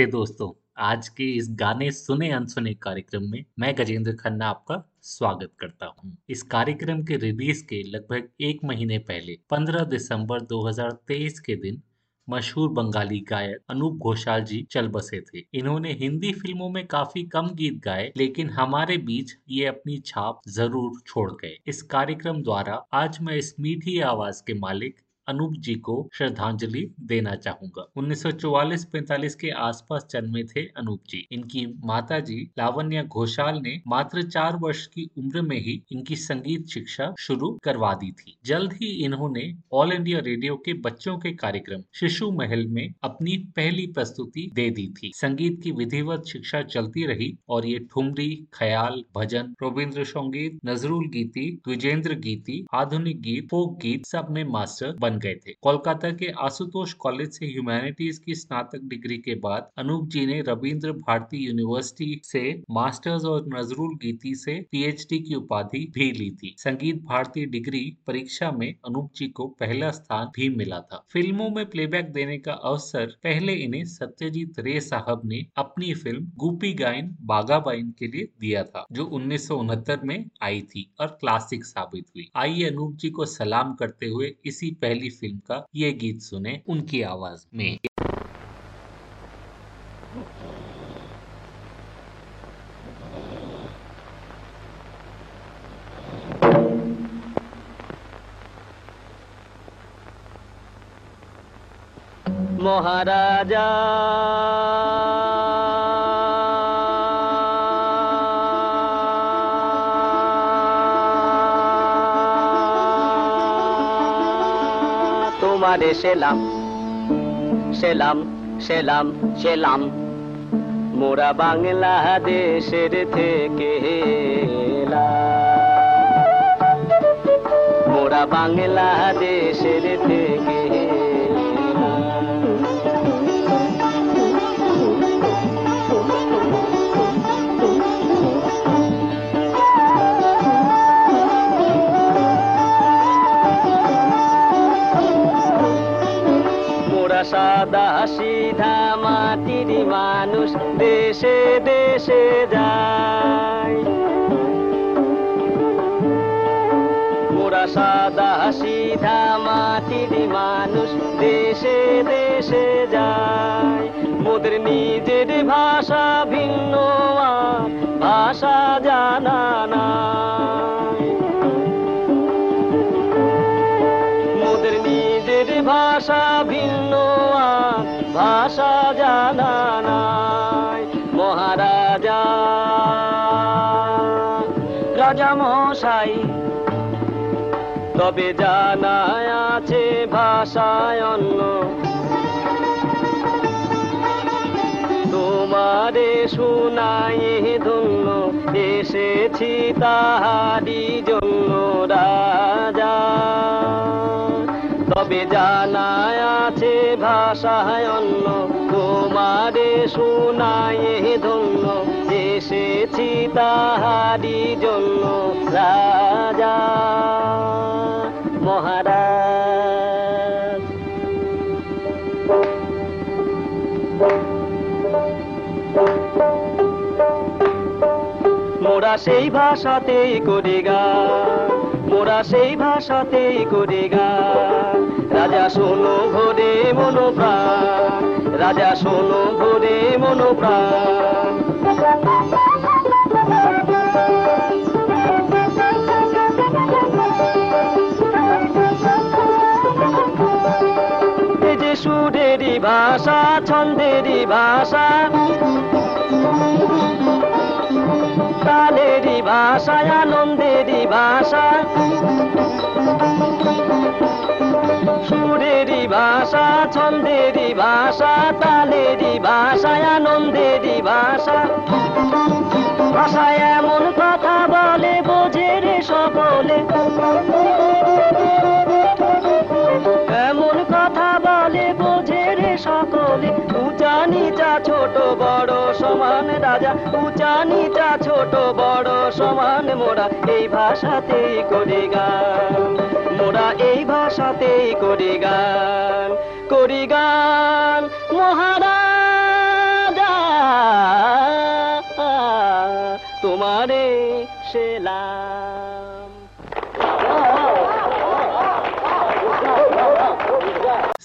नमस्ते दोस्तों। आज के इस गाने सुने अनसुने कार्यक्रम में मैं गजेंद्र खन्ना आपका स्वागत करता हूँ। इस कार्यक्रम के रिलीज़ के लगभग एक महीने पहले 15 दिसंबर 2023 के दिन, मशहूर बंगाली गायक अनूप घोषाल जी चल बसे थे। इन्होंने हिंदी फ़िल्मों में काफ़ी कम गीत गाए, लेकिन हमारे बीच ये अपनी छाप ज़रूर छोड़ गए। इस कार्यक्रम द्वारा आज मैं इस मीठी आवाज़ के मालिक अनूप जी को श्रद्धांजलि देना चाहूँगा। 1944-45 के आसपास जन्मे थे अनूप जी। इनकी माता जी लावण्या घोषाल ने मात्र चार वर्ष की उम्र में ही इनकी संगीत शिक्षा शुरू करवा दी थी। जल्द ही इन्होंने ऑल इंडिया रेडियो के बच्चों के कार्यक्रम शिशु महल में अपनी पहली प्रस्तुति दे दी थी। संगीत की विधिवत शिक्षा चलती रही और ये ठुमरी, ख्याल, भजन रविंद्र संगीत नजरुल गीति, द्विजेंद्र गीति, आधुनिक गीत, फोक गीत सब में मास्टर बन गए थे। कोलकाता के आशुतोष कॉलेज से ह्यूमैनिटीज की स्नातक डिग्री के बाद अनूप जी ने रविंद्र भारती यूनिवर्सिटी से मास्टर्स और नजरुल गीति से पीएचडी की उपाधि भी ली थी। संगीत भारती डिग्री परीक्षा में अनूप जी को पहला स्थान भी मिला था। फ़िल्मों में प्लेबैक देने का अवसर पहले इन्हें सत्यजीत रे साहब ने अपनी फ़िल्म गुपी गायन बागाबाइन के लिए दिया था, जो उन्नीस सौ उनहत्तर में आई थी और क्लासिक साबित हुई। आइए अनूप जी को सलाम करते हुए इसी पहली की फ़िल्म का ये गीत सुने उनकी आवाज़ में। महाराजा সেলাম সেলাম সেলাম সেলাম। মোরা বাংলাদেশের থেকে মোরা বাংলাদেশের থেকে সাদা সিধা মাটির মানুষ, দেশে দেশে যায়। মোরা সাদা সিধা মাটির মানুষ, দেশে দেশে যায়। মোদের নিজের ভাষা ভিন্ন, ভাষা জানা না ভাষা ভিন্ন ভাষা জানা নাই, মহারাজা। রাজা মশাই, তবে জানা আছে ভাষায় অন্য। তোমারে শুনাই ধন্য, এসেছি তাহারি জন্য রাজা। তবে জানা ভাষায় অন্য। তোমারে শুনাই ধন্য। এসেছি তাহারি জন্য। রাজা মহারাজ। মোরা সেই ভাষাতেই করি গান মোরা সেই ভাষাতেই করি গান রাজা শোনো ভরে মনোপ্রাণ। রাজা শোনো ভরে মনোপ্রাণ। ভাষা ছন্দেরই ভাষা তালেরই ভাষা আনন্দেরই ভাষা। ছন্দেরই ভাষা তালেরই ভাষায় আনন্দেরই ভাষা ভাষায় এমন কথা বলে, বোঝে রে সকলে। এমন কথা সকলে উঁচা নিচা ছোট বড় সমান রাজা উঁচা নিচা ছোট বড় সমান মোরা, এই ভাষাতেই করি গান। মোরা এই ভাষাতেই করি গান করি গান, মহারাজা। তোমারে সেলাম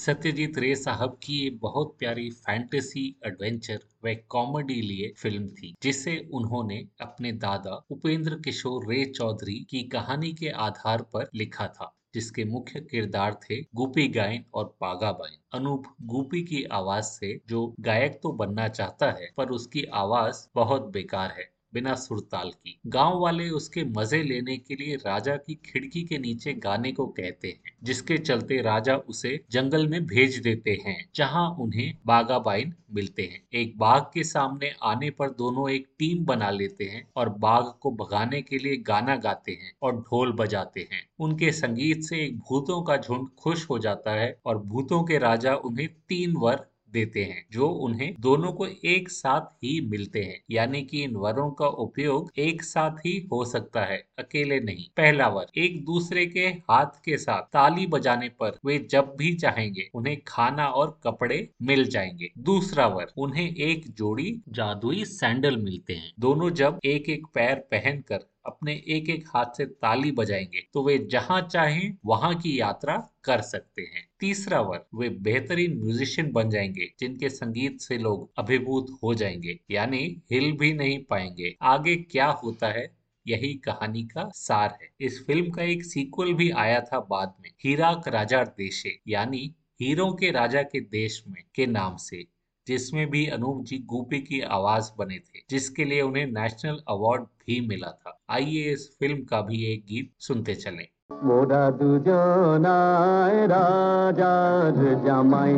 सत्यजीत रे साहब की ये बहुत प्यारी फैंटेसी एडवेंचर व कॉमेडी लिए फ़िल्म थी, जिसे उन्होंने अपने दादा उपेंद्र किशोर रे चौधरी की कहानी के आधार पर लिखा था, जिसके मुख्य किरदार थे गोपी गायन और पागा बाइन अनूप गोपी की आवाज़ से जो गायक तो बनना चाहता है, पर उसकी आवाज़ बहुत बेकार है। बिना सुरताल की। गाँव वाले उसके मज़े लेने के लिए राजा की खिड़की के नीचे गाने को कहते हैं, जिसके चलते राजा उसे जंगल में भेज देते हैं, जहाँ उन्हें बागाबाइन मिलते हैं। एक बाघ के सामने आने पर दोनों एक टीम बना लेते हैं और बाघ को भगाने के लिए गाना गाते हैं और ढोल बजाते हैं। उनके संगीत से एक भूतों का झुंड खुश हो जाता है और भूतों के राजा उन्हें तीन वर देते हैं, जो उन्हें दोनों को एक साथ ही मिलते हैं। यानी कि इन वरों का उपयोग एक साथ ही हो सकता है, अकेले नहीं। पहला वर, एक दूसरे के हाथ के साथ ताली बजाने पर वे जब भी चाहेंगे, उन्हें खाना और कपड़े मिल जाएँगे। दूसरा वर, उन्हें एक जोड़ी जादुई सैंडल मिलते हैं। दोनों जब एक एक पैर पहनकर अपने एक एक हाथ से ताली बजाएँगे तो वे जहाँ चाहें वहाँ की यात्रा कर सकते हैं। तीसरा वर्ग वे बेहतरीन म्यूजिशियन बन जाएँगे, जिनके संगीत से लोग अभिभूत हो जाएँगे, यानी हिल भी नहीं पाएँगे। आगे क्या होता है, यही कहानी का सार है। इस फ़िल्म का एक सीक्वल भी आया था बाद में हीराक राजा देशे, यानी हीरो के राजा के देश में, के नाम से। जिसमें भी अनूप जी गोपी की आवाज बने थे जिसके लिए उन्हें नेशनल अवार्ड भी मिला था आइए इस फिल्म का भी एक गीत सुनते चलें মোরা দুজনায় রাজার জামাই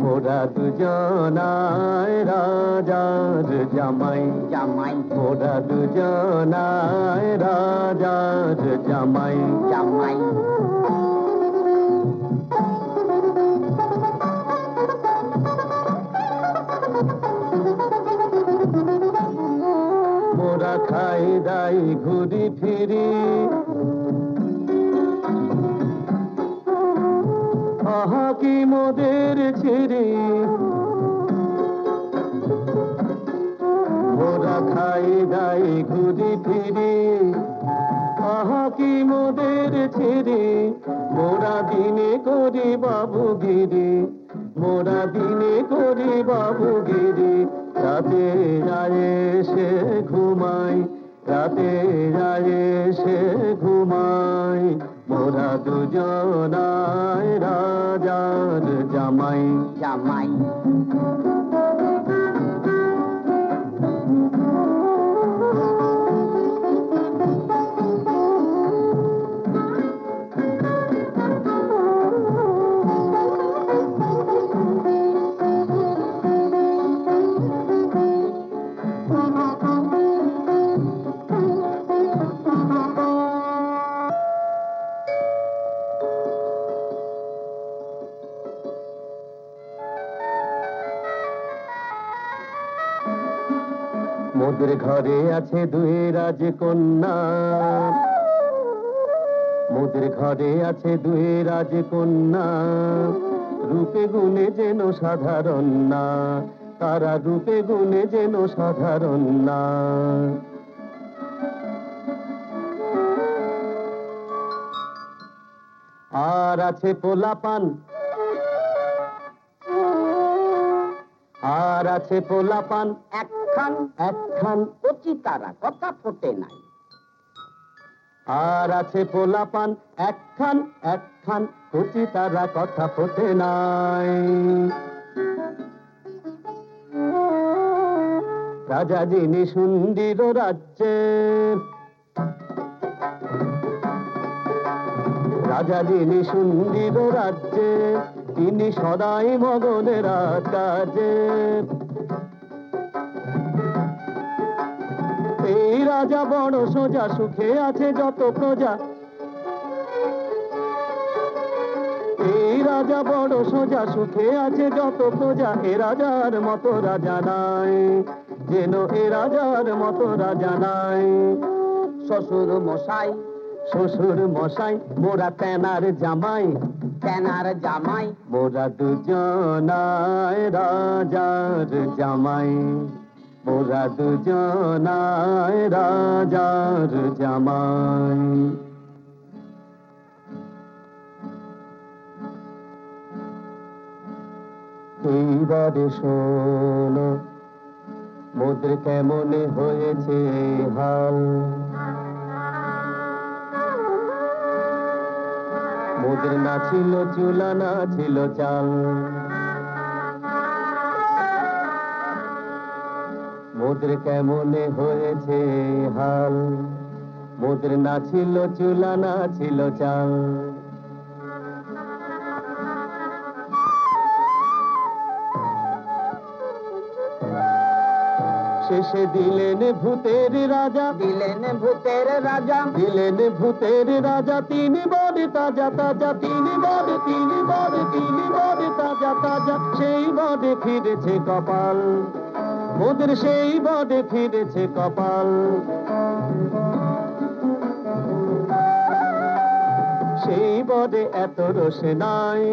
মোরা দুজনায় রাজার জামাই জামাই মোরা দুজনায় রাজার জামাই জামাই আছে দুই রাজকন্যা। মোদের ঘরে আছে দুই রাজকন্যা। রূপে গুণে যেন সাধারণ না তারা রূপে গুণে যেন সাধারণ। না আর আছে পোলাপান। আর আছে পোলাপান। একখান একখান কচি তারা কথা ফোটে নাই। আর আছে পোলাপান, একখান একখান কচি তারা কথা ফোটে নাই। রাজা যিনি সুন্দর রাজ্যে, রাজা যিনি সুন্দর রাজ্যে, তিনি সদাই মগনের কাজে রাজা বড় সোজা সুখে আছে যত প্রজা। এই রাজা বড় সোজা সুখে আছে যত প্রজা। এ রাজার মতো রাজা নাই যেন এ রাজার মতো রাজা নাই। শ্বশুর মশাই শ্বশুর মশাই মোরা তেনার জামাই। তেনার জামাই। মোরা দুজনায় রাজার জামাই। মোরা দুজনায় রাজার জামাই। এইবারে শোনো, মোদের কেমন হয়েছে হাল। মোদের না ছিল চুলা না ছিল চাল। মোদের কেমন হয়েছে হাল? মোদের না ছিল চুলা না ছিল চাল। শেষে দিলেন ভূতের রাজা। দিলেন ভূতের রাজা। দিলেন ভূতের রাজা তিনি বড় তাজা তাজা তিনি বড় তিনি বড় তিনি বড় তাজা তাজা সেই বড়ে ফিরেছে কপাল। ওদের সেই বড়ে ফিরেছে কপাল। সেই বড়ে এত রসে নাই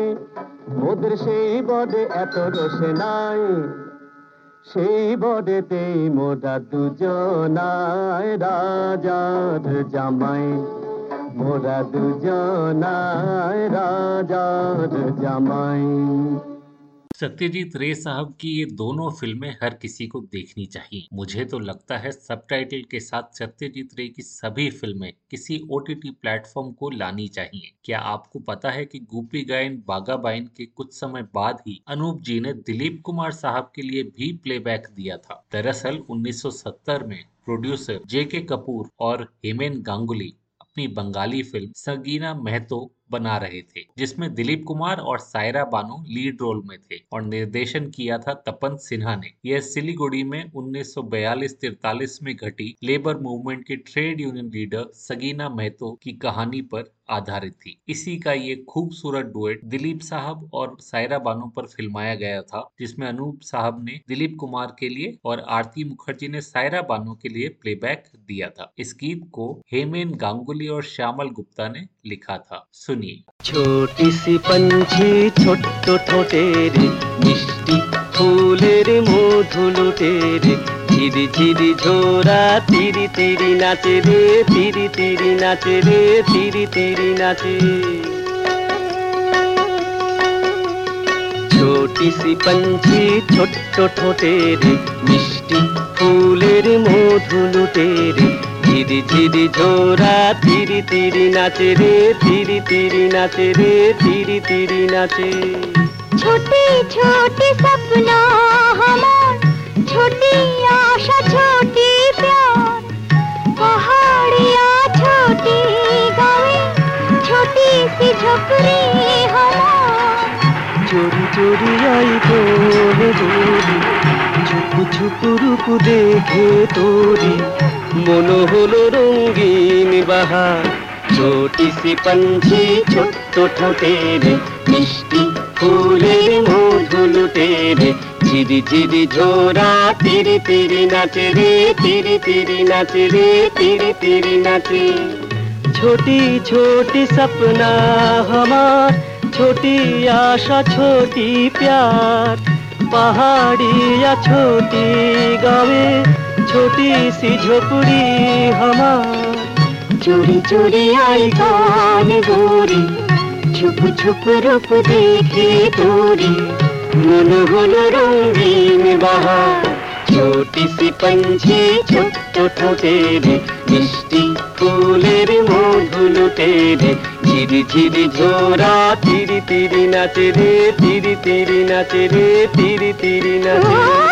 ওদের সেই বড়ে এত রসে নাই, সেই বড়েতেই মোরা দুজনায় রাজার জামাই। মোরা দুজনায় রাজার জামাই। सत्यजीत रे साहब की ये दोनों फ़िल्में हर किसी को देखनी चाहिए। मुझे तो लगता है सबटाइटल के साथ सत्यजीत रे की सभी फ़िल्में किसी ओटीटी प्लेटफॉर्म को लानी चाहिए। क्या आपको पता है कि गोपी गायन, बागा बाइन के कुछ समय बाद ही अनूप जी ने दिलीप कुमार साहब के लिए भी प्लेबैक दिया था। दरअसल 1970 में प्रोड्यूसर जे के कपूर और हेमेन गांगुली अपनी बंगाली फ़िल्म सगीना महतो बना रहे थे, जिसमें दिलीप कुमार और सायरा बानो लीड रोल में थे और निर्देशन किया था तपन सिन्हा ने। यह सिलीगुड़ी में 1942-43 में घटी लेबर मूवमेंट के trade union leader Sagina Mahato की कहानी पर आधारित थी। इसी का ये खूबसूरत डुएट दिलीप साहब और सायरा बानो पर फिल्माया गया था, जिसमें अनूप साहब ने दिलीप कुमार के लिए और आरती मुखर्जी ने सायरा बानो के लिए प्लेबैक दिया था। इस गीत को हेमेन गांगुली और श्यामल गुप्ता ने लिखा था। सुनिए। छोटी सी पंछी छोटे रे, मिष्टी फूले रे। ঝিরি ঝিরি ঝোরা তিরি তিরি নাচে রে, তিরি তিরি নাচে রে, তিরি তিরি নাচে। ছোটি সি পঞ্চি ছোট্ট ঠোঁটে রে মিষ্টি ফুলের মধু লুটে রে। ঝিরি ঝিরি ঝোরা তিরি তিরি নাচে রে, তিরি তিরি নাচে রে, তিরি তিরি নাচে। ছোটি ছোটি সপনো রে চোরি আই তোরে দেখে তোরি। মন হলো রঙ্গিন বাহা ছোটি সি পঞ্ছি ছোট্ট ঠোঁটে রে মিষ্টি ফুলের মধু লুটে রে ঝিরি ঝিরি ঝোরা তিরি তিরি নাচে রে, তিরি তিরি নাচে রে, তিরি তিরি নাচে। छोटी छोटी सपना हमार छोटी आशा छोटी प्यार पहाड़ी या छोटी गावे छोटी सी झोपड़ी हमार चोरी चोरी आई कान गोरी छुप छुप रूप देखी तोरी मन होल रंगीन बहार छोटी सी पंछी छोटो ठोटेरी মিষ্টি ফুলের মধু লুটের ঝিরি ঝিরি ঝোরা, তিরি তিরি নাচে রে, তিরি তিরি নাচে রে, তিরি তিরি নাচে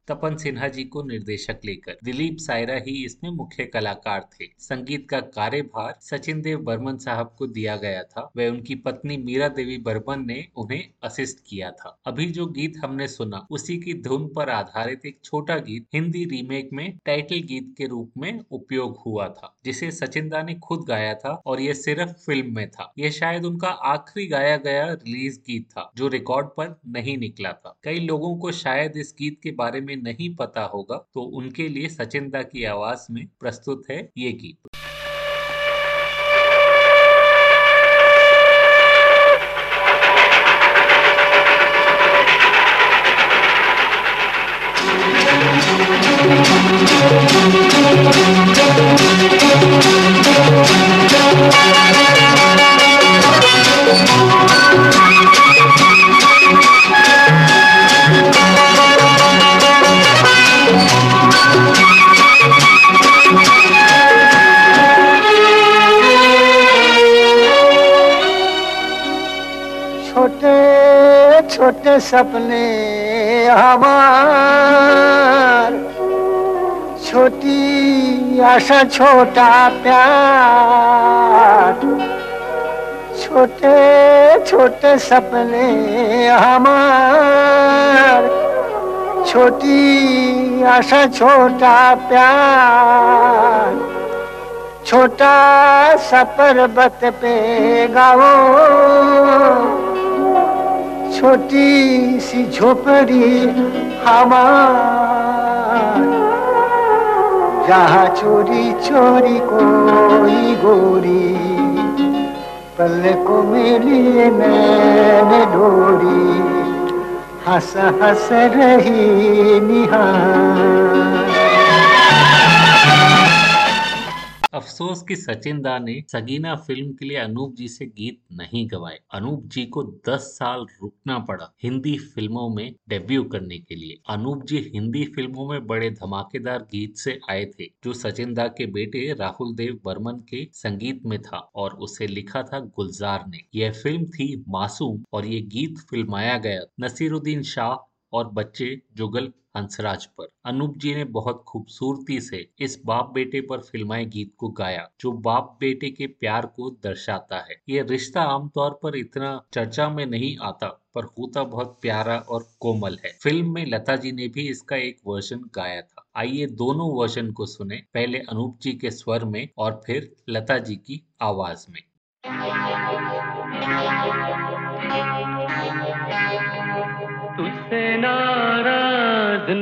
तपन सिन्हा जी को निर्देशक लेकर। दिलीप सायरा ही इसमें मुख्य कलाकार थे। संगीत का कार्यभार सचिन देव बर्मन साहब को दिया गया था। वह उनकी पत्नी मीरा देवी बर्मन ने उन्हें असिस्ट किया था। अभी जो गीत हमने सुना, उसी की धुन पर आधारित एक छोटा गीत हिंदी रीमेक में टाइटल गीत के रूप में उपयोग हुआ था, जिसे सचिन दा ने खुद गाया था और यह सिर्फ़ फ़िल्म में था। यह शायद उनका आखिरी गाया गया रिलीज़ गीत था, जो रिकॉर्ड पर नहीं निकला था। कई लोगों को शायद इस गीत के बारे में नहीं पता होगा तो उनके लिए सचिन दा की आवाज़ में प्रस्तुत है ये गीत। छोटे छोटे सपने हमार। छोटी आशा छोटा प्यार। छोटे छोटे सपने हमार। छोटी, आशा छोटा प्यार। छोटा सा पर्वत पे गाओ। छोटी सी झोपड़ी हमार। जहाँ चोरी चोरी कोई गोरी पल को मिली मैंने डोरी। हंस हंस रही निहार अफसोस कि सचिन दा ने सगीना फ़िल्म के लिए अनूप जी से गीत नहीं गवाए। अनूप जी को 10 साल रुकना पड़ा हिंदी फ़िल्मों में डेब्यू करने के लिए। अनूप जी हिंदी फ़िल्मों में बड़े धमाकेदार गीत से आए थे, जो सचिन दा के बेटे राहुल देव बर्मन के संगीत में था और उसे लिखा था गुलजार ने। यह फ़िल्म थी मासूम और ये गीत फिल्माया गया। नसीरुद्दीन शाह और बच्चे जुगल हंसराज पर। अनूप जी ने बहुत खूबसूरती से इस बाप बेटे पर फिल्माए गीत को गाया, जो बाप बेटे के प्यार को दर्शाता है। ये रिश्ता आमतौर पर इतना चर्चा में नहीं आता, पर होता बहुत प्यारा और कोमल है। फ़िल्म में लता जी ने भी इसका एक वर्जन गाया था। आइए दोनों वर्जन को सुने, पहले अनूप जी के स्वर में और फिर लता जी की आवाज़ में।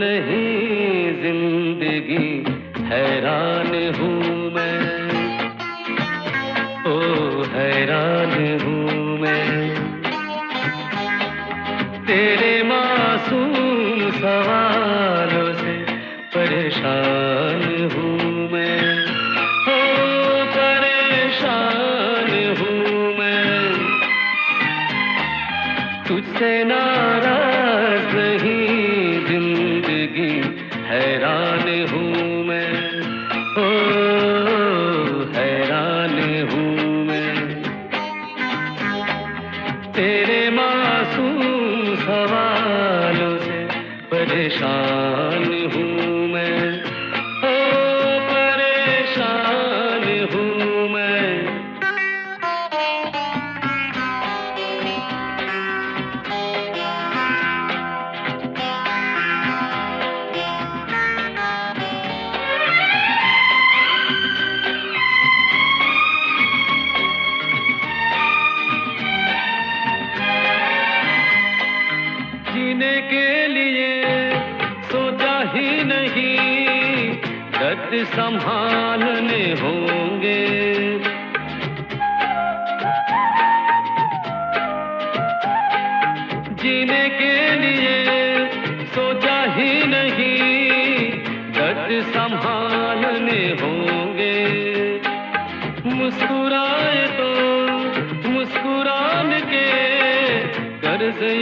नहीं ज़िंदगी, हैरान हूँ मैं। ओ, हैरान हूँ मैं। तेरे मासूम सवालों से परेशान हूँ मैं। ओ परेशान हूँ मैं। तुझसे नाराज़ नहीं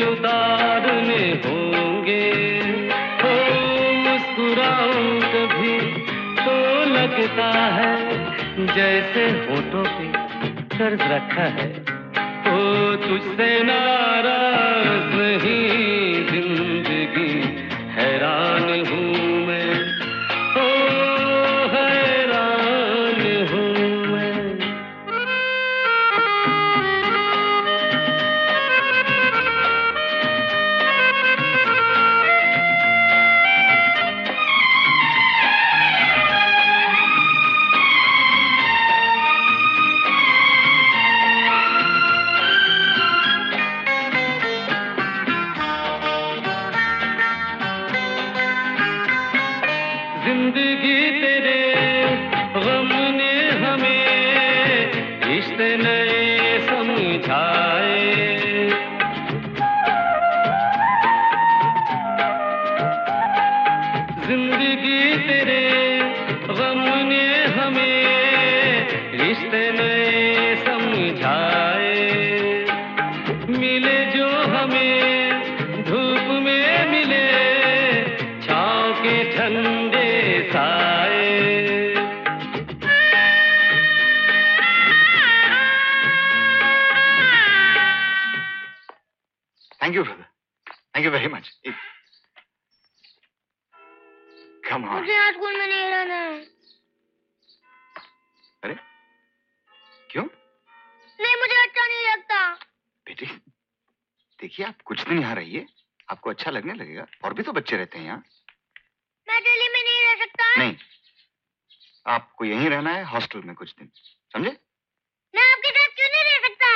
उतारने होंगे। हो मुस्कुराओ कभी तो लगता है जैसे होठों पे कर्ज रखा है। ओ तुझसे नाराज़ यहीं रहना है हॉस्टल में कुछ दिन समझे? मैं आपके साथ क्यों नहीं रह सकता?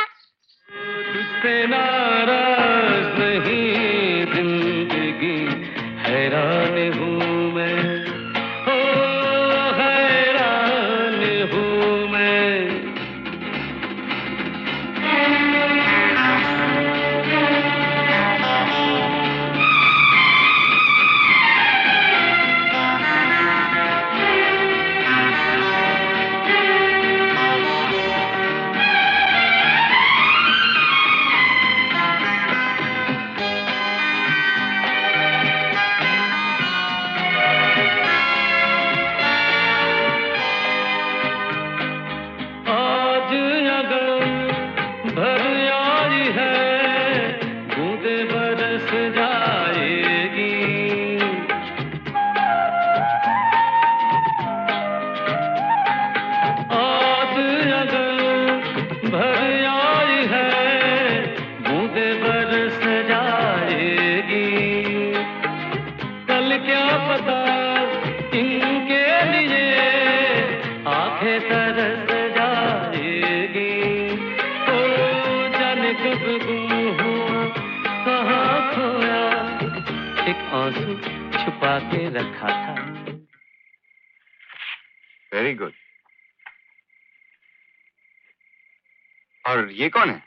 ये कौन है?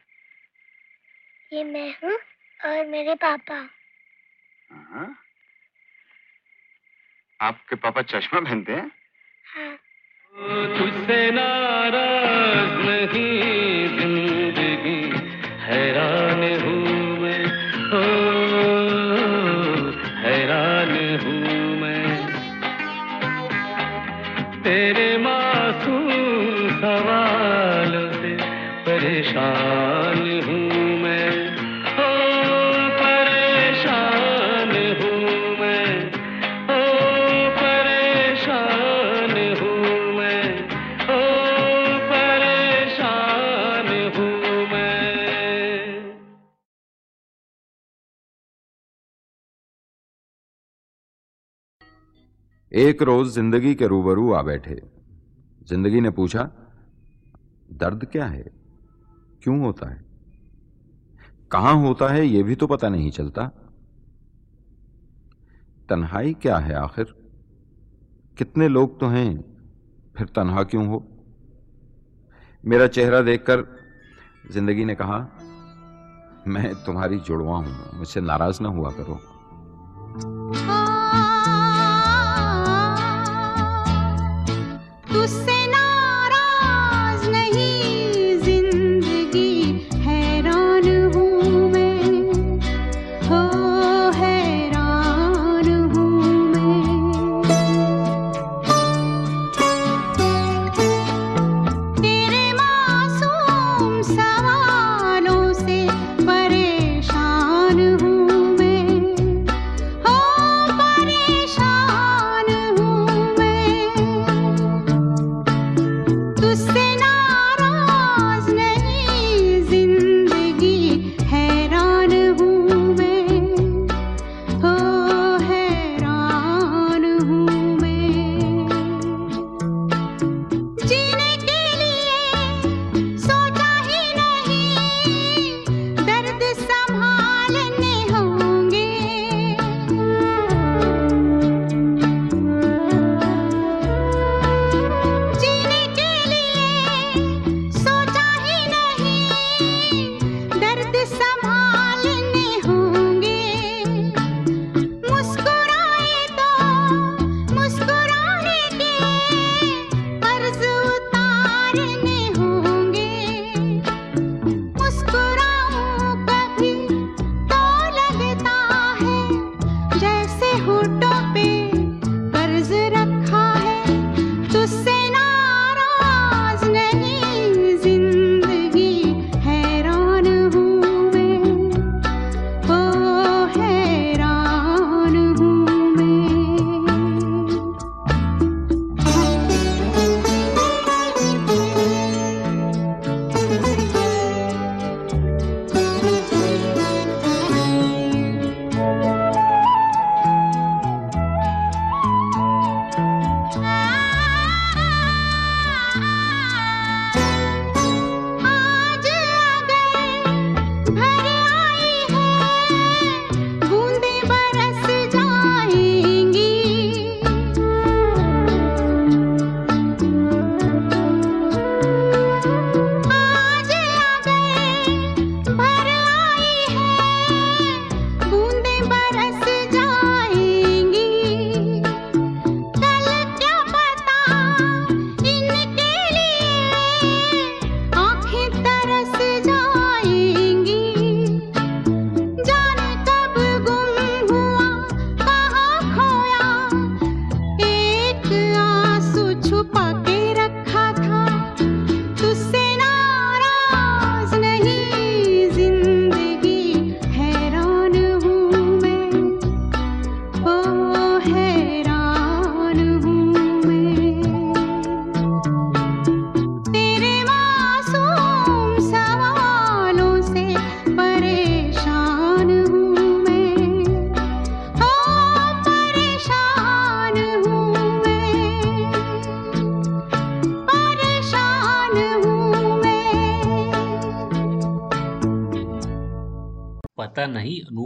ये मैं हूँ और मेरे पापा। हाँ? आपके पापा चश्मा पहनते हैं? हाँ एक रोज ज़िंदगी के रूबरू आ बैठे। ज़िंदगी ने पूछा, दर्द क्या है? क्यों होता है? कहाँ होता है यह भी तो पता नहीं चलता। तन्हाई क्या है आखिर? कितने लोग तो हैं, फिर तन्हा क्यों हो? मेरा चेहरा देखकर ज़िंदगी ने कहा, मैं तुम्हारी जुड़वा हूँ, मुझसे नाराज़ ना हुआ करो।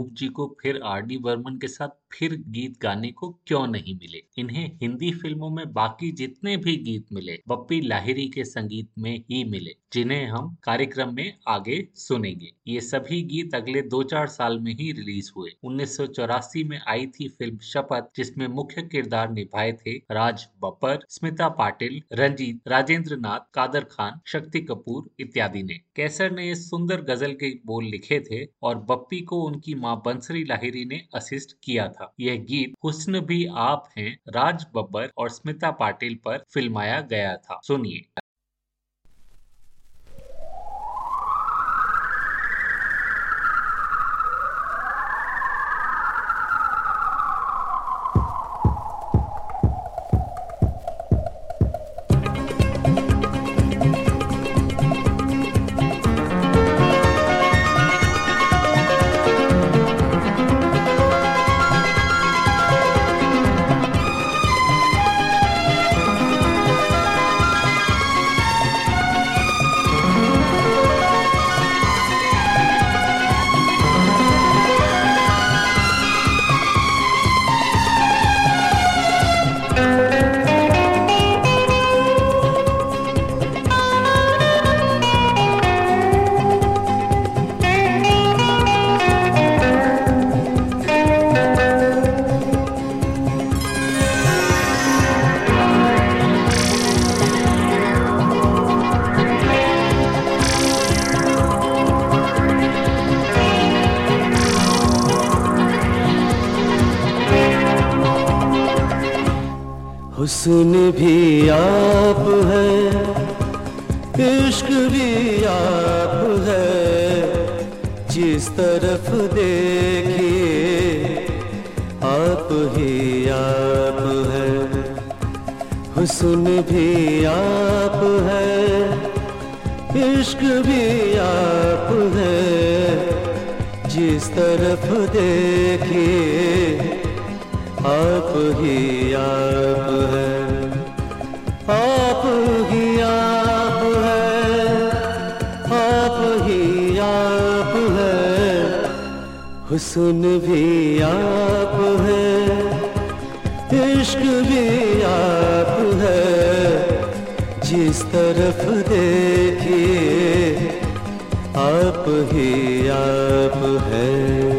जी को फिर आर डी बर्मन के साथ फिर गीत गाने को क्यों नहीं मिले? इन्हें हिंदी फ़िल्मों में बाकी जितने भी गीत मिले, बप्पी लाहिरी के संगीत में ही मिले, जिन्हें हम कार्यक्रम में आगे सुनेंगे। ये सभी गीत अगले दो चार साल में ही रिलीज़ हुए। उन्नीस सौ चौरासी में आई थी फ़िल्म शपथ, जिसमें मुख्य किरदार निभाए थे राज बब्बर, स्मिता पाटिल, रंजीत राजेंद्र नाथ कादर खान, शक्ति कपूर इत्यादि ने। कैसर ने इस सुंदर गज़ल के बोल लिखे थे और बप्पी को उनकी माँ बंसरी लाहिरी ने असिस्ट किया था। यह गीत हुस्न भी आप हैं, राज बब्बर और स्मिता पाटिल पर फिल्माया गया था। सुनिए। आप है, इश्क भी आप है। जिस तरफ़ देखिए, आप ही आप है। आप ही आप है, आप ही आप है। हुस्न भी आप है, इश्क भी जिस तरफ़ देखिए आप ही आप है।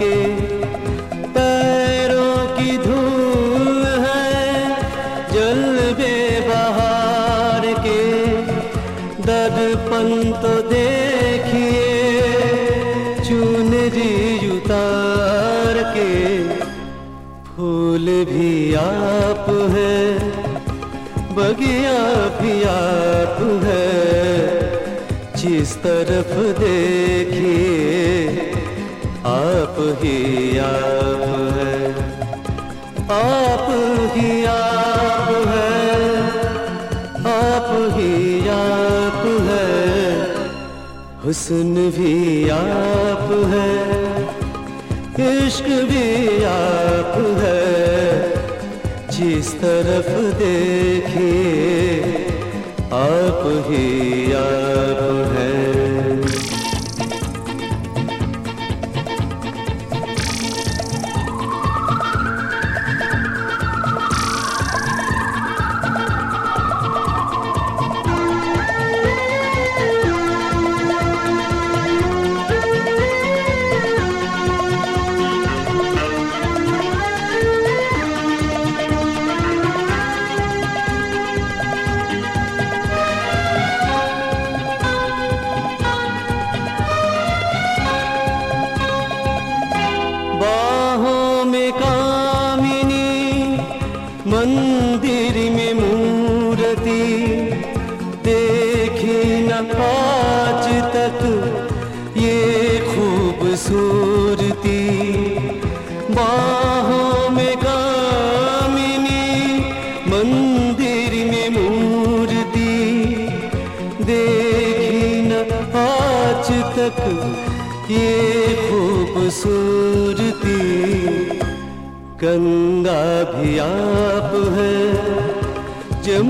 के पैरों की धूल है जलवे बाहर के। दर्पण तो देखिए चुनरी उतार के। फूल भी आप है, बगिया भी आप है। जिस तरफ़ देखिए आप ही आप है। आप ही आप है। आप ही आप है। हुस्न भी आप है। इश्क भी आप है। जिस तरफ़ देखिए, आप ही आप है।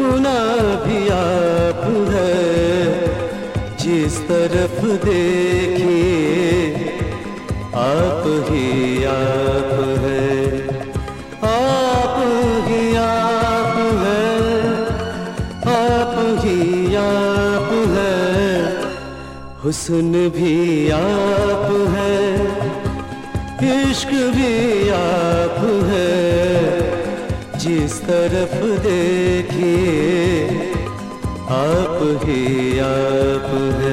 जमुना भी आप है। जिस तरफ़ देखिए आप ही आप है। आप ही आप है, आप ही आप है। हुस्न भी आप है, इश्क भी आप है। जिस तरफ़ देखिए आप ही आप है।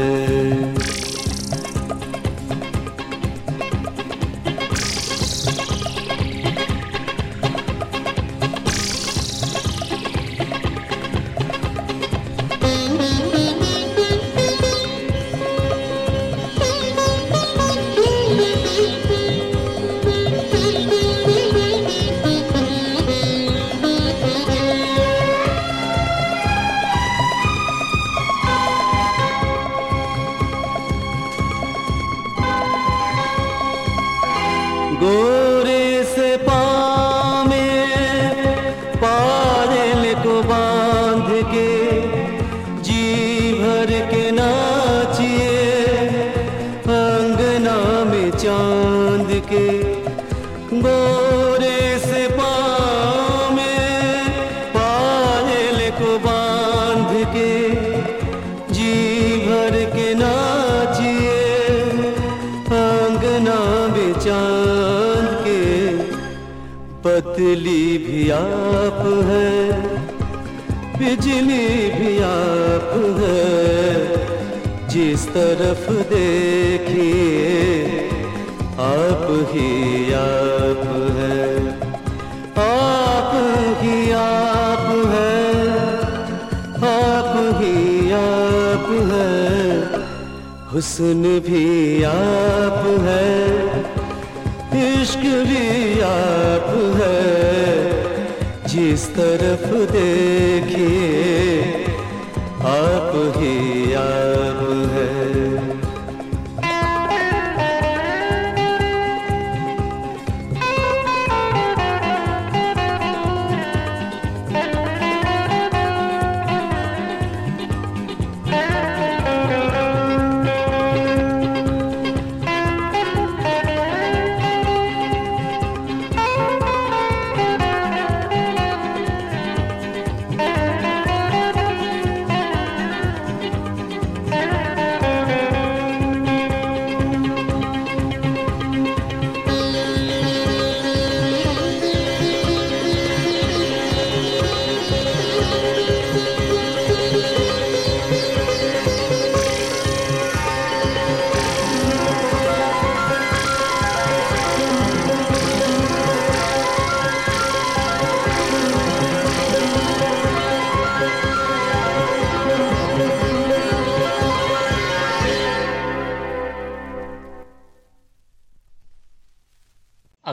तरफ़ देखिए, आप ही आप है। आप ही आप है, आप ही आप है। हुस्न भी आप है, इश्क भी आप है। जिस तरफ़ देखिए, आप ही आप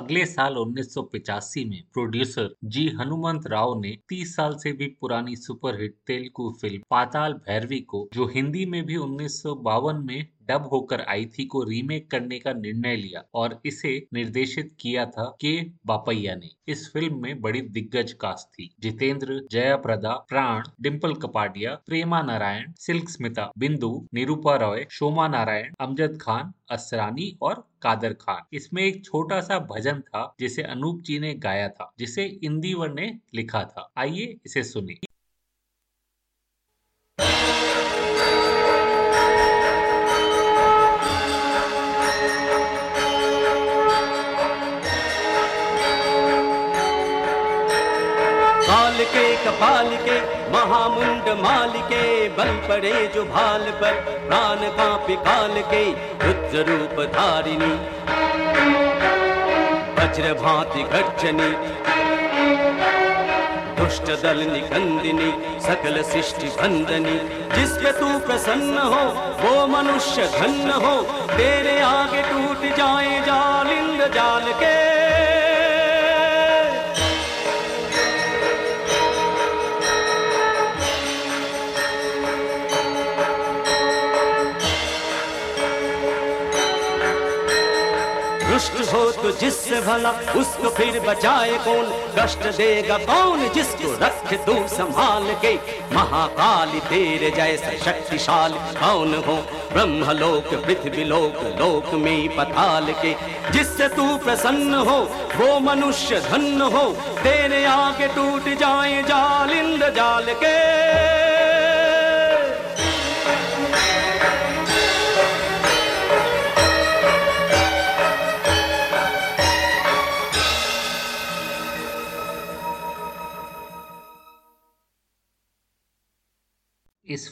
अगले साल 1985 में प्रोड्यूसर जी हनुमंत राव ने 30 साल से भी पुरानी सुपरहिट तेलुगु फ़िल्म पाताल भैरवी को, जो हिंदी में भी उन्नीस सौ बावन में डब होकर आई थी को रीमेक करने का निर्णय लिया और इसे निर्देशित किया था के बापैया ने। इस फ़िल्म में बड़ी दिग्गज कास्ट थी। जितेंद्र जया प्रदा प्राण डिम्पल कपाडिया, प्रेमा नारायण, सिल्क स्मिता, बिंदु, निरूपा रॉय, शोमा नारायण, अमजद खान, असरानी और कादर खान। इसमें एक छोटा सा भजन था जिसे अनूप जी ने गाया था, जिसे इंदिवर ने लिखा था। आइए इसे सुनिए के कपाल के, महामुंड माल के बल पड़े जो भाल पर, प्राण कांपे काल के, रुद्र रूप धारिणी। वज्र भांति गर्जनी, दुष्ट दल निकंदिनी सकल सृष्टि बंदनी जिसके तू प्रसन्न हो, वो मनुष्य धन्य हो, तेरे आगे टूट जाए जाल इंद्र जाल के। तो जिससे भला, उसको फिर बचाए कौन कष्ट देगा कौन जिसको रख तू संभाल के। महाकाली तेरे जैसा शक्तिशाली कौन हो? ब्रह्मलोक पृथ्वी लोक लोक में पताल के। जिससे तू प्रसन्न हो, वो मनुष्य धन्य हो। तेरे आगे टूट जाए जाल इंद्र जाल के।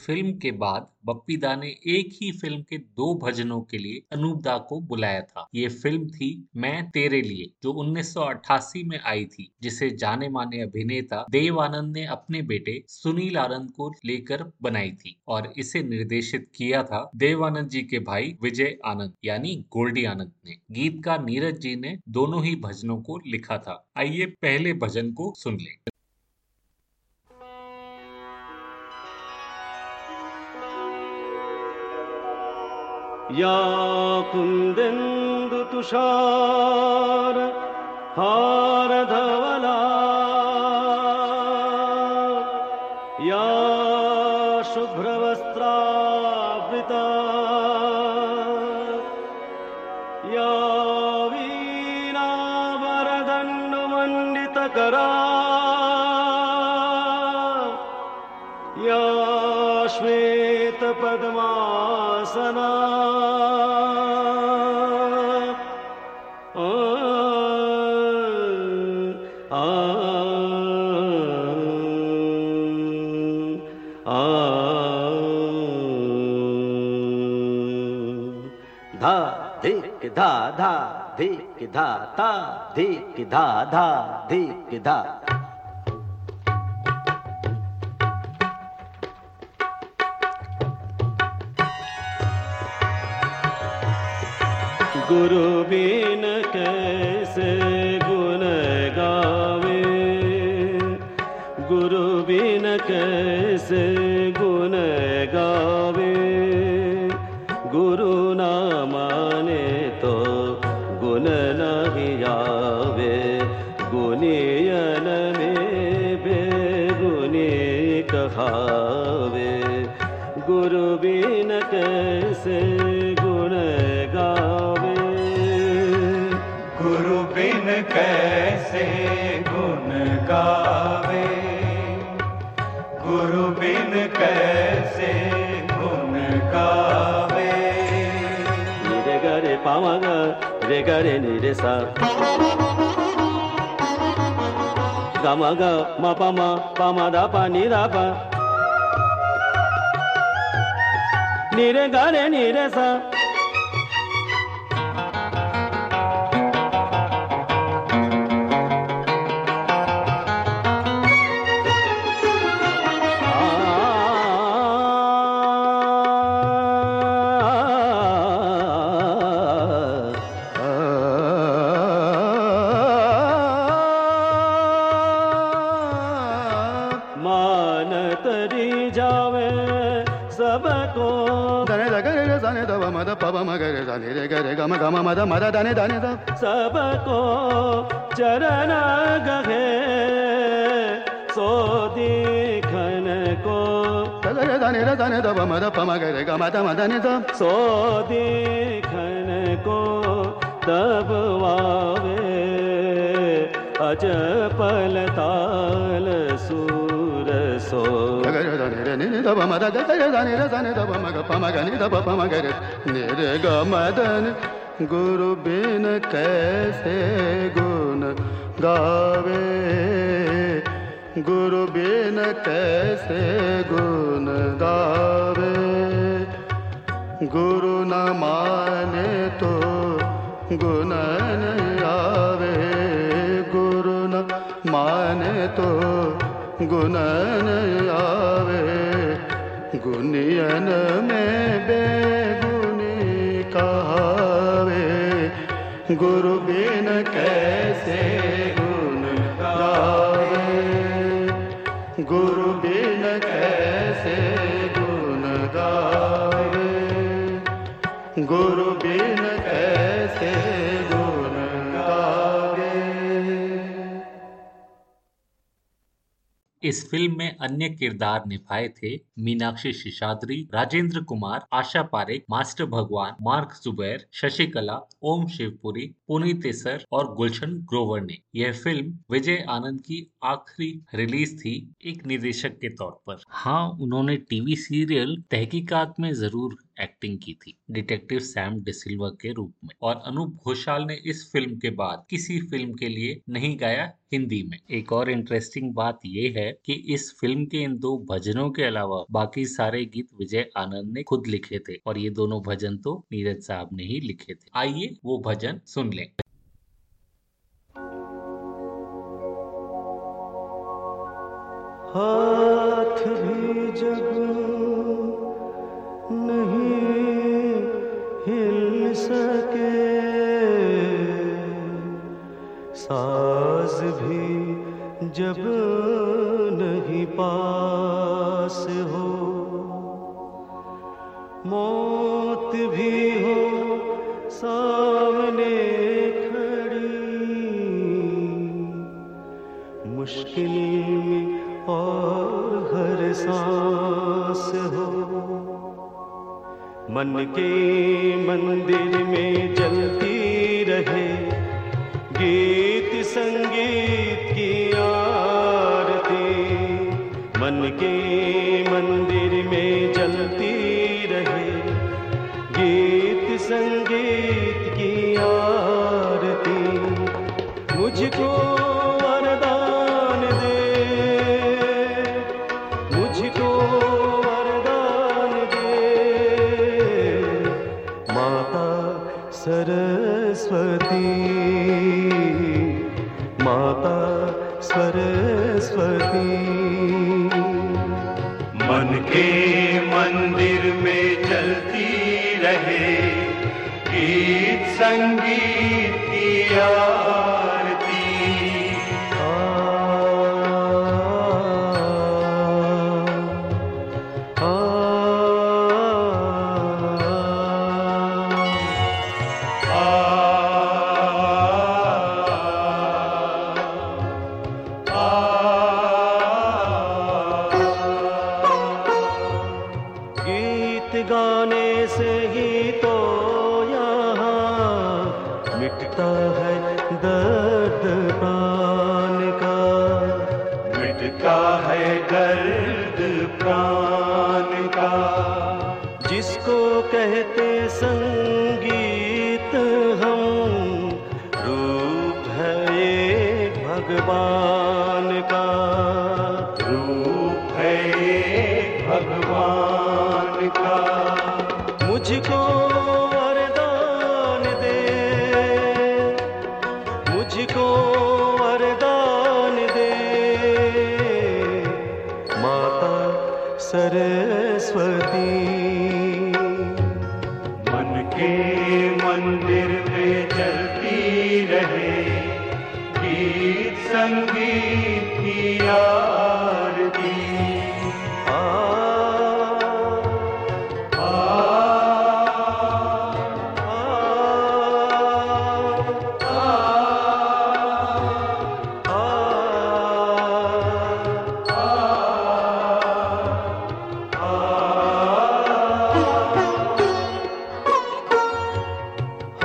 फ़िल्म के बाद बप्पी दा ने एक ही फ़िल्म के दो भजनों के लिए अनूप दा को बुलाया था। ये फ़िल्म थी मैं तेरे लिए, जो 1988 में आई थी, जिसे जाने माने अभिनेता देव आनंद ने अपने बेटे सुनील आनंद को लेकर बनाई थी और इसे निर्देशित किया था देव आनंद जी के भाई विजय आनंद, यानी गोल्डी आनंद ने। गीतकार नीरज जी ने दोनों ही भजनों को लिखा था। आइए पहले भजन को सुन लें। या कुन्देन्दुतुषार हारधवला धा धी धिक धा ता धिक धा धा धिक धा। गुरु बीन कैसे गरे पामा ग रे गरे निरे सा गामा ग मा पामा पामा दा पा नि दा पा निरे गरे निरे सा मान गम गम मद मद दने दने द दाने दा सबको चरण गहे सो दिखन को। दने दने दाने दा म द प म ग मद ग द दा सो दिखन को तब वावे अज पलताल सूर सो। దబ మద గద గద నిర సని దబ మగ పమగ ని దబ పమగ ని రే గ మదన गुरु बिन कैसे गुण गावे? गुरु बिन कैसे गुण गावे? गुरु न माने तो गुणन आवे। गुरु न माने तो गुणन आवे। गुनियन में बे गुरु बिन कैसे गुण गावे? गुरु बिन कैसे गुण गावे? गुरु बिन इस फ़िल्म में अन्य किरदार निभाए थे मीनाक्षी शिशाद्री राजेंद्र कुमार, आशा पारेख, मास्टर भगवान, मार्क जुबैर, शशिकला, ओम शिवपुरी, पुनीत सर और गुलशन ग्रोवर ने। यह फ़िल्म विजय आनंद की आखिरी रिलीज़ थी एक निदेशक के तौर पर। हाँ उन्होंने टीवी सीरियल तहकीकात में ज़रूर एक्टिंग की थी डिटेक्टिव सैम डिसिल्वा के रूप में। और अनूप घोषाल ने इस फ़िल्म के बाद किसी फ़िल्म के लिए नहीं गाया हिंदी में। एक और इंटरेस्टिंग बात ये है कि इस फ़िल्म के इन दो भजनों के अलावा बाकी सारे गीत विजय आनंद ने खुद लिखे थे और ये दोनों भजन तो नीरज साहब ने ही लिखे थे। आइए वो भजन सुन लें। हाथ भी जब सके। साज भी जब नहीं पास हो, मौत भी हो सामने खड़ी। मुश्किल में और हर सांस हो। मन के मंदिर में जलती रहे। गीत संगीत माता सरस्वती। मन के मंदिर में चलती रहे गीत संगीत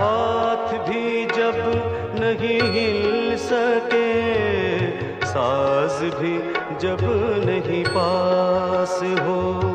हाथ भी जब नहीं हिल सके सास भी जब नहीं पास हो।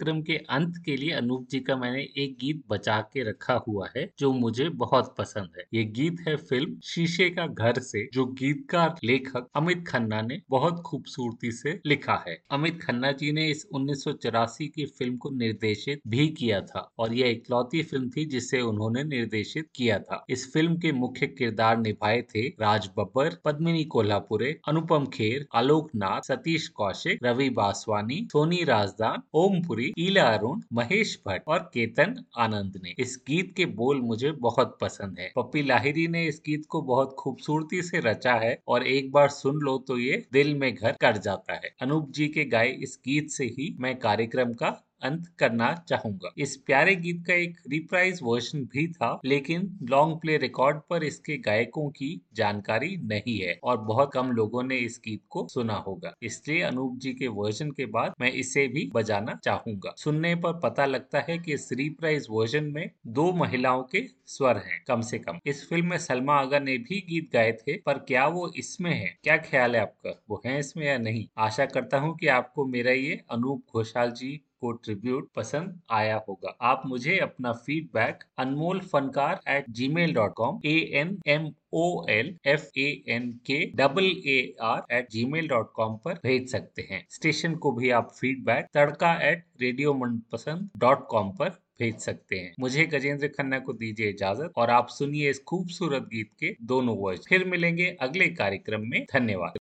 कार्यक्रम के अंत के लिए अनूप जी का मैंने एक गीत बचा के रखा हुआ है, जो मुझे बहुत पसंद है। ये गीत है फ़िल्म शीशे का घर से, जो गीतकार लेखक अमित खन्ना ने बहुत खूबसूरती से लिखा है। अमित खन्ना जी ने इस 1984 की फ़िल्म को निर्देशित भी किया था और यह इकलौती फ़िल्म थी जिसे उन्होंने निर्देशित किया था। इस फ़िल्म के मुख्य किरदार निभाए थे राज बब्बर, पद्मिनी कोल्हापुरे, अनुपम खेर आलोक नाथ सतीश कौशिक, रवि बासवानी, सोनी राजदान ओमपुरी ईला अरुण महेश भट्ट और केतन आनंद ने। इस गीत के बोल मुझे बहुत पसंद है। पप्पी लाहिरी ने इस गीत को बहुत खूबसूरती से रचा है और एक बार सुन लो तो ये दिल में घर कर जाता है। अनूप जी के गाए इस गीत से ही मैं कार्यक्रम का अंत करना चाहूँगा। इस प्यारे गीत का एक रिप्राइज वर्जन भी था, लेकिन लॉन्ग प्ले रिकॉर्ड पर इसके गायकों की जानकारी नहीं है और बहुत कम लोगों ने इस गीत को सुना होगा। इसलिए अनूप जी के वर्जन के बाद मैं इसे भी बजाना चाहूँगा। सुनने पर पता लगता है कि इस रिप्राइज वर्जन में दो महिलाओं के स्वर हैं, कम से कम। इस फ़िल्म में सलमा आगा ने भी गीत गाए थे, पर क्या वो इसमें है? क्या ख्याल है आपका? वो है इसमें या नहीं? आशा करता हूँ की आपको मेरा ये अनूप घोषाल जी को ट्रिब्यूट पसंद आया होगा। आप मुझे अपना feedback Anmol Fankaar at Gmail dot com A N M O L F A N K double A R at Gmail dot com पर भेज सकते हैं। स्टेशन को भी आप feedback Tadka at radio Manpasand dot com पर भेज सकते हैं। मुझे गजेंद्र खन्ना को दीजिए इजाज़त और आप सुनिए इस खूबसूरत गीत के दोनों वर्ष। फिर मिलेंगे अगले कार्यक्रम में। धन्यवाद।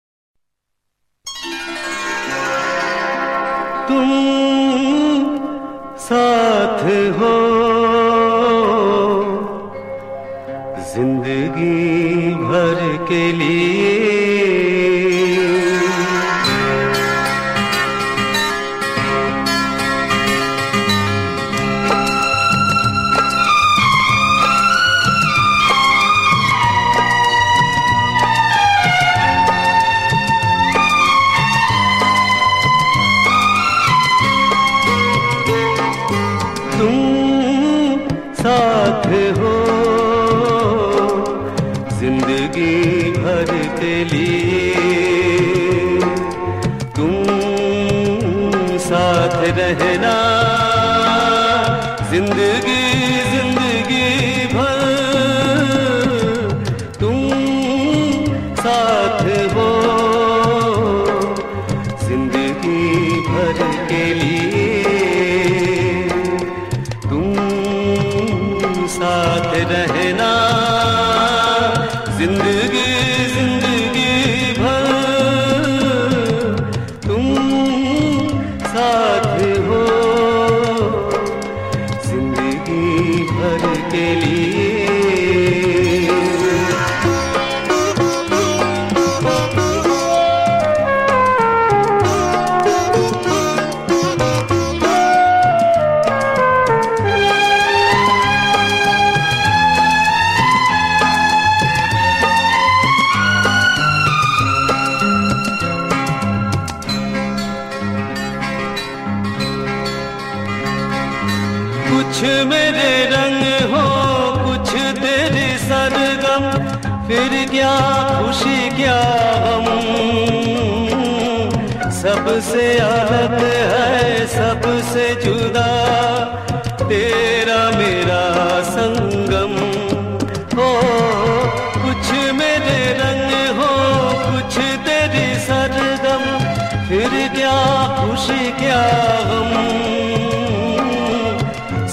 तुम साथ हो। ज़िंदगी भर के लिए अलग है सबसे जुदा, तेरा मेरा संगम। हो, कुछ मेरे रंग हो, कुछ तेरी सरगम, फिर क्या खुशी, क्या हम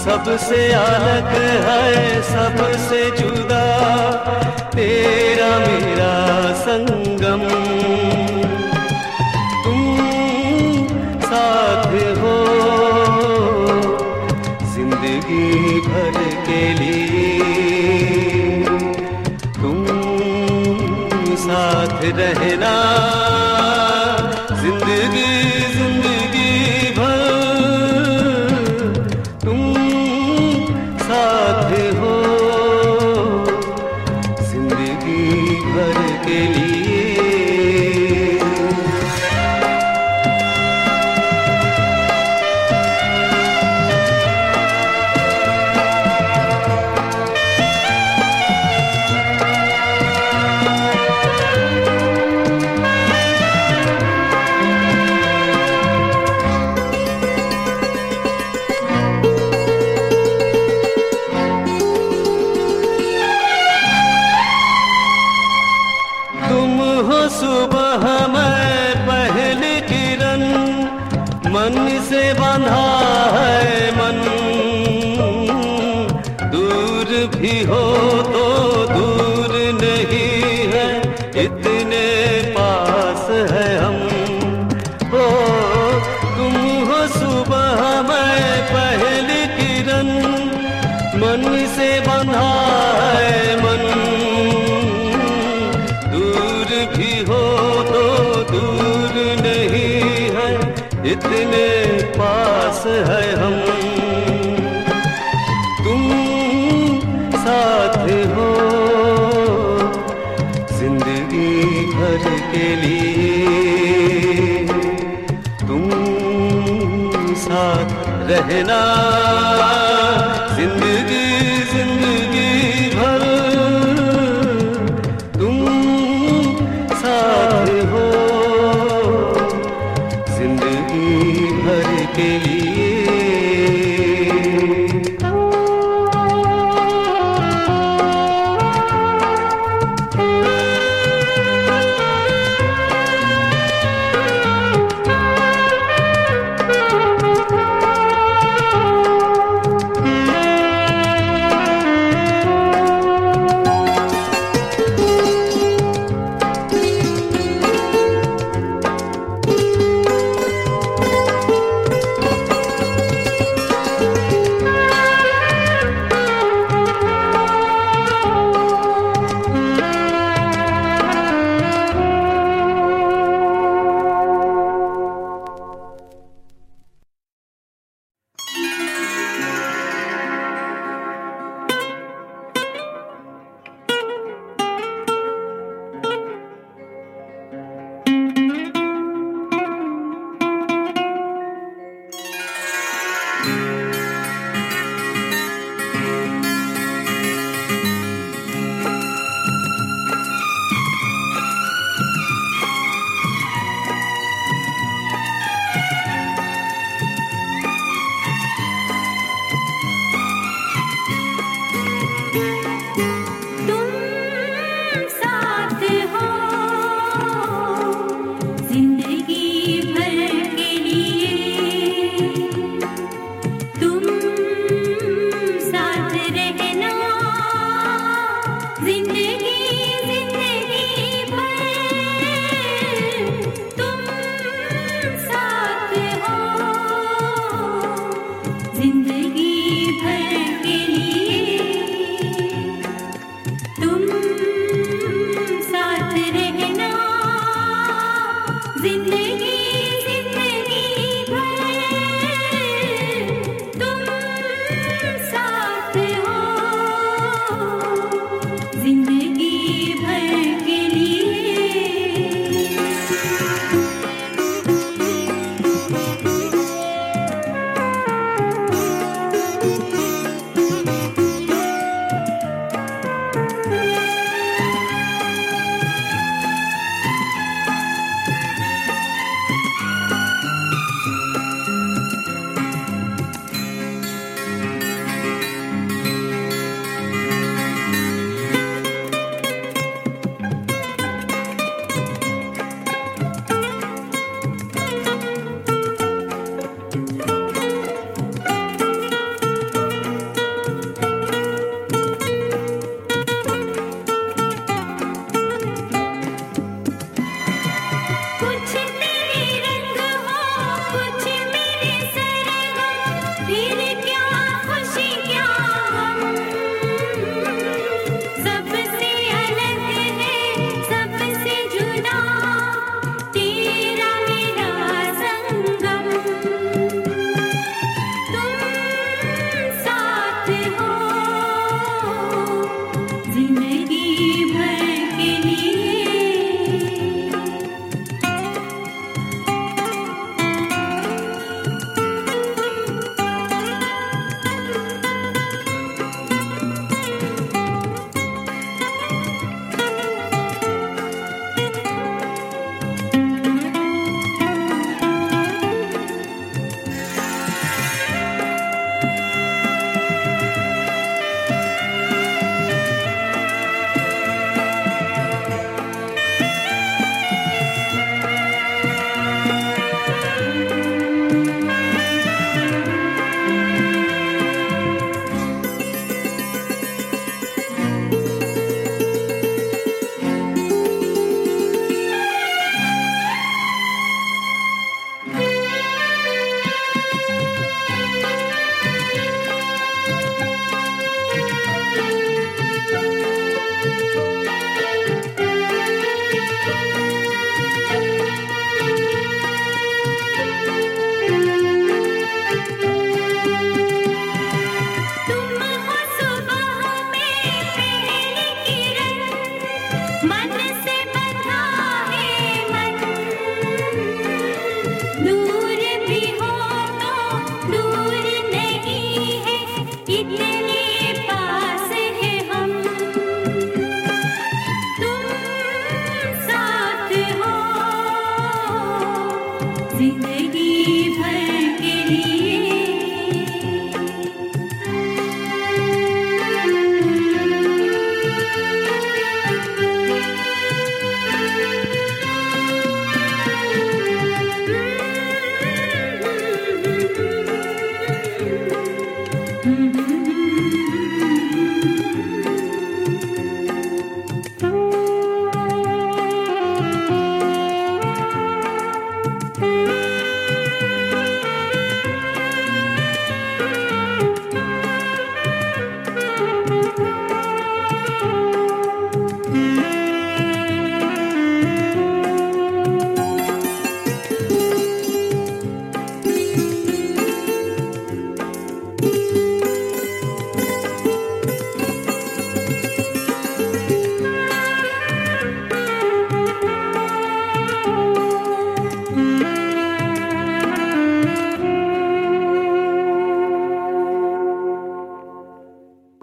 सबसे अलग है, सबसे जुदा, तेरा मेरा संगम। ज़िंदगी भर के लिए। तुम साथ रहना ज़िंदगी ज़िंदगी भर। तुम साथ